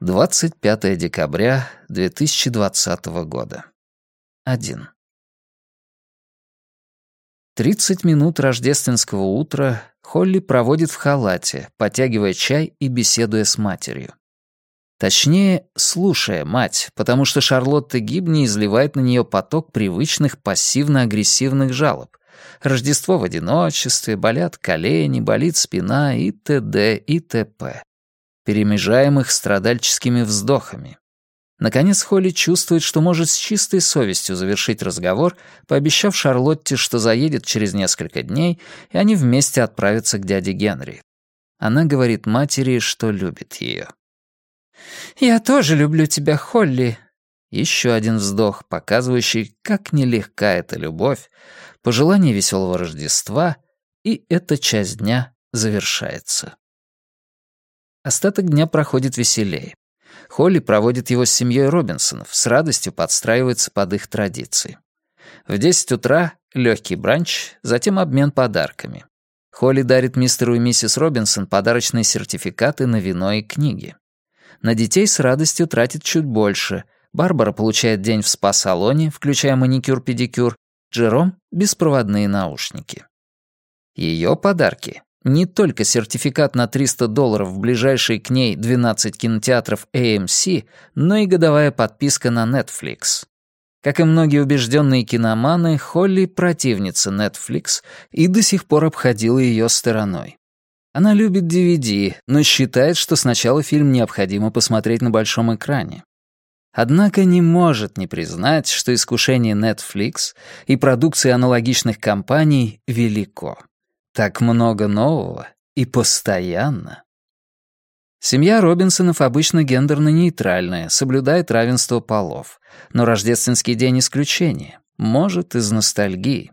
25 декабря 2020 года. 1. 30 минут рождественского утра Холли проводит в халате, потягивая чай и беседуя с матерью. Точнее, слушая мать, потому что Шарлотта Гибни изливает на нее поток привычных пассивно-агрессивных жалоб. Рождество в одиночестве, болят колени, болит спина и т.д. и т.п перемежаемых страдальческими вздохами. Наконец Холли чувствует, что может с чистой совестью завершить разговор, пообещав Шарлотте, что заедет через несколько дней, и они вместе отправятся к дяде Генри. Она говорит матери, что любит ее. «Я тоже люблю тебя, Холли». Еще один вздох, показывающий, как нелегка эта любовь, пожелание веселого Рождества, и эта часть дня завершается. Остаток дня проходит веселее. Холли проводит его с семьей Робинсонов, с радостью подстраивается под их традиции. В 10 утра легкий бранч, затем обмен подарками. Холли дарит мистеру и миссис Робинсон подарочные сертификаты на вино и книги. На детей с радостью тратит чуть больше. Барбара получает день в спа-салоне, включая маникюр-педикюр, Джером — беспроводные наушники. Ее подарки не только сертификат на 300 долларов в ближайшие к ней 12 кинотеатров AMC, но и годовая подписка на Netflix. Как и многие убежденные киноманы, Холли — противница Netflix и до сих пор обходила ее стороной. Она любит DVD, но считает, что сначала фильм необходимо посмотреть на большом экране. Однако не может не признать, что искушение Netflix и продукции аналогичных компаний велико. Так много нового и постоянно. Семья Робинсонов обычно гендерно-нейтральная, соблюдает равенство полов. Но рождественский день исключение. Может, из ностальгии.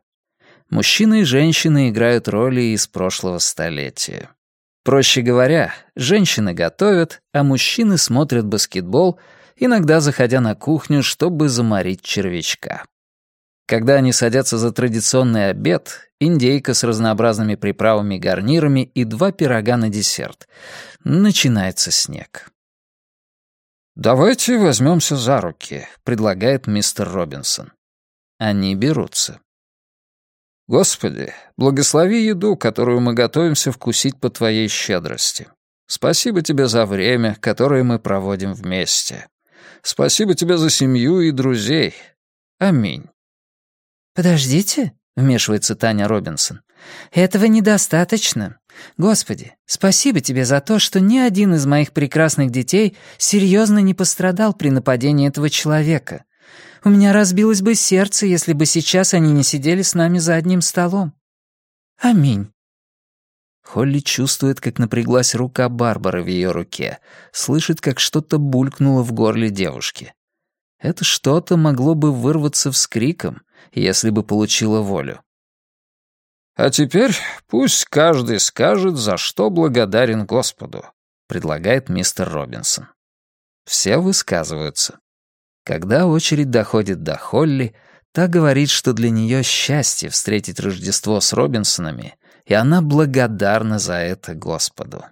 Мужчины и женщины играют роли из прошлого столетия. Проще говоря, женщины готовят, а мужчины смотрят баскетбол, иногда заходя на кухню, чтобы заморить червячка. Когда они садятся за традиционный обед, индейка с разнообразными приправами и гарнирами и два пирога на десерт, начинается снег. «Давайте возьмемся за руки», — предлагает мистер Робинсон. Они берутся. «Господи, благослови еду, которую мы готовимся вкусить по Твоей щедрости. Спасибо Тебе за время, которое мы проводим вместе. Спасибо Тебе за семью и друзей. Аминь». «Подождите», — вмешивается Таня Робинсон. «Этого недостаточно. Господи, спасибо тебе за то, что ни один из моих прекрасных детей серьезно не пострадал при нападении этого человека. У меня разбилось бы сердце, если бы сейчас они не сидели с нами за одним столом. Аминь». Холли чувствует, как напряглась рука Барбары в ее руке, слышит, как что-то булькнуло в горле девушки. Это что-то могло бы вырваться вскриком, если бы получила волю. «А теперь пусть каждый скажет, за что благодарен Господу», — предлагает мистер Робинсон. Все высказываются. Когда очередь доходит до Холли, та говорит, что для нее счастье встретить Рождество с Робинсонами, и она благодарна за это Господу.